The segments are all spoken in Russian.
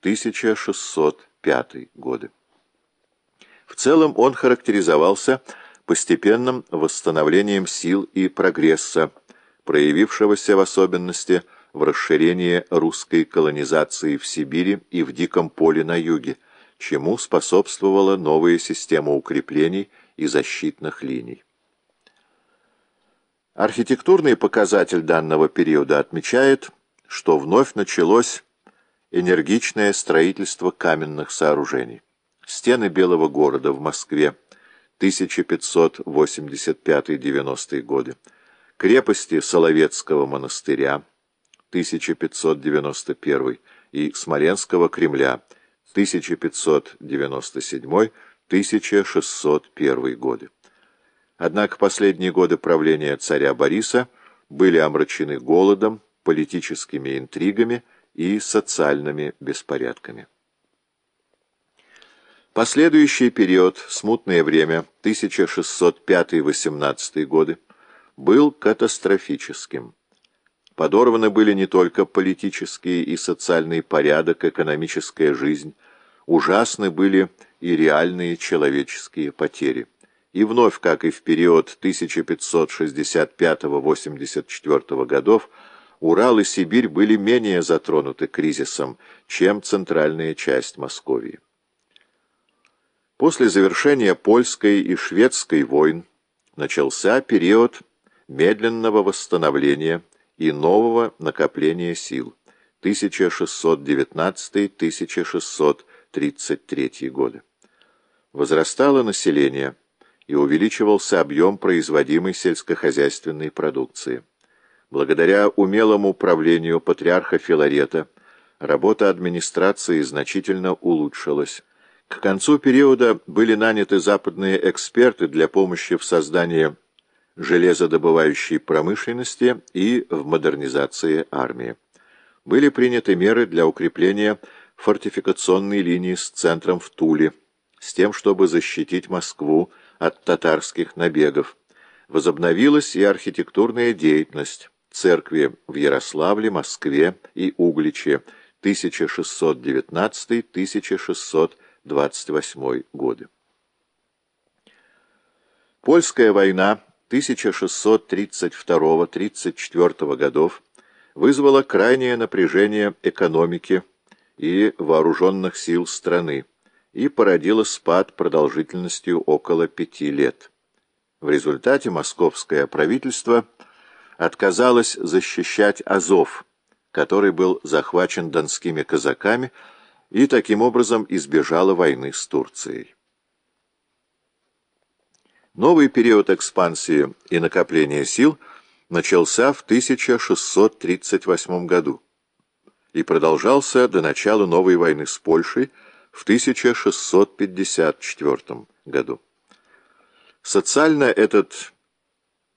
1605 годы. В целом он характеризовался постепенным восстановлением сил и прогресса, проявившегося в особенности в расширении русской колонизации в Сибири и в Диком поле на юге, чему способствовала новая система укреплений и защитных линий. Архитектурный показатель данного периода отмечает, что вновь началось энергичное строительство каменных сооружений. Стены Белого города в Москве 1585-90 годы, крепости Соловецкого монастыря 1591 и Смоленского Кремля 1597-1601 годы. Однако последние годы правления царя Бориса были омрачены голодом, политическими интригами и социальными беспорядками. Последующий период, смутное время, 1605-18 годы, был катастрофическим. Подорваны были не только политический и социальный порядок, экономическая жизнь, ужасны были и реальные человеческие потери. И вновь, как и в период 1565-84 годов, Урал и Сибирь были менее затронуты кризисом, чем центральная часть Московии. После завершения польской и шведской войн начался период медленного восстановления и нового накопления сил 1619-1633 годы. Возрастало население и увеличивался объем производимой сельскохозяйственной продукции. Благодаря умелому управлению патриарха Филарета работа администрации значительно улучшилась. К концу периода были наняты западные эксперты для помощи в создании железодобывающей промышленности и в модернизации армии. Были приняты меры для укрепления фортификационной линии с центром в Туле, с тем, чтобы защитить Москву от татарских набегов. Возобновилась и архитектурная деятельность церкви в Ярославле, Москве и Угличе 1619-1628 годы. Польская война 1632-34 годов вызвала крайнее напряжение экономики и вооруженных сил страны и породила спад продолжительностью около пяти лет. В результате московское правительство отказалось защищать Азов, который был захвачен донскими казаками и таким образом избежало войны с Турцией. Новый период экспансии и накопления сил начался в 1638 году и продолжался до начала новой войны с Польшей в 1654 году. Социально этот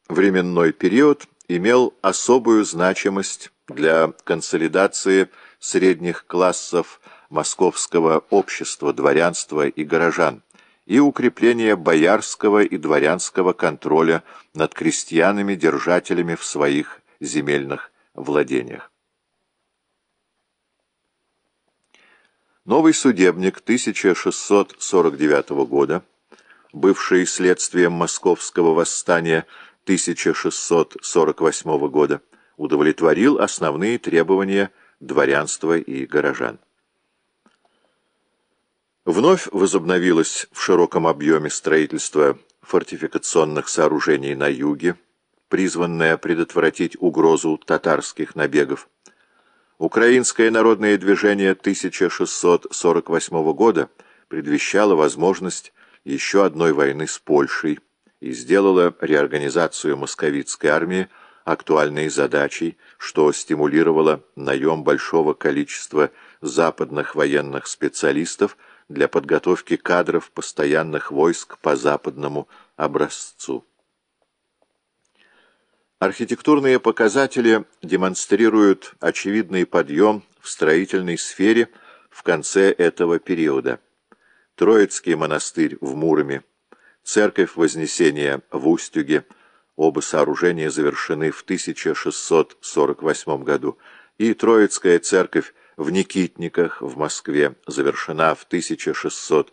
временной период имел особую значимость для консолидации средних классов московского общества, дворянства и горожан, и укрепление боярского и дворянского контроля над крестьянами-держателями в своих земельных владениях. Новый судебник 1649 года, бывший следствием московского восстания 1648 года, удовлетворил основные требования дворянства и горожан. Вновь возобновилось в широком объеме строительство фортификационных сооружений на юге, призванное предотвратить угрозу татарских набегов. Украинское народное движение 1648 года предвещало возможность еще одной войны с Польшей и сделало реорганизацию московитской армии актуальной задачей, что стимулировало наем большого количества западных военных специалистов для подготовки кадров постоянных войск по западному образцу. Архитектурные показатели демонстрируют очевидный подъем в строительной сфере в конце этого периода. Троицкий монастырь в Муроме, церковь Вознесения в Устюге, оба сооружения завершены в 1648 году, и Троицкая церковь в Никитниках в Москве завершена в 1600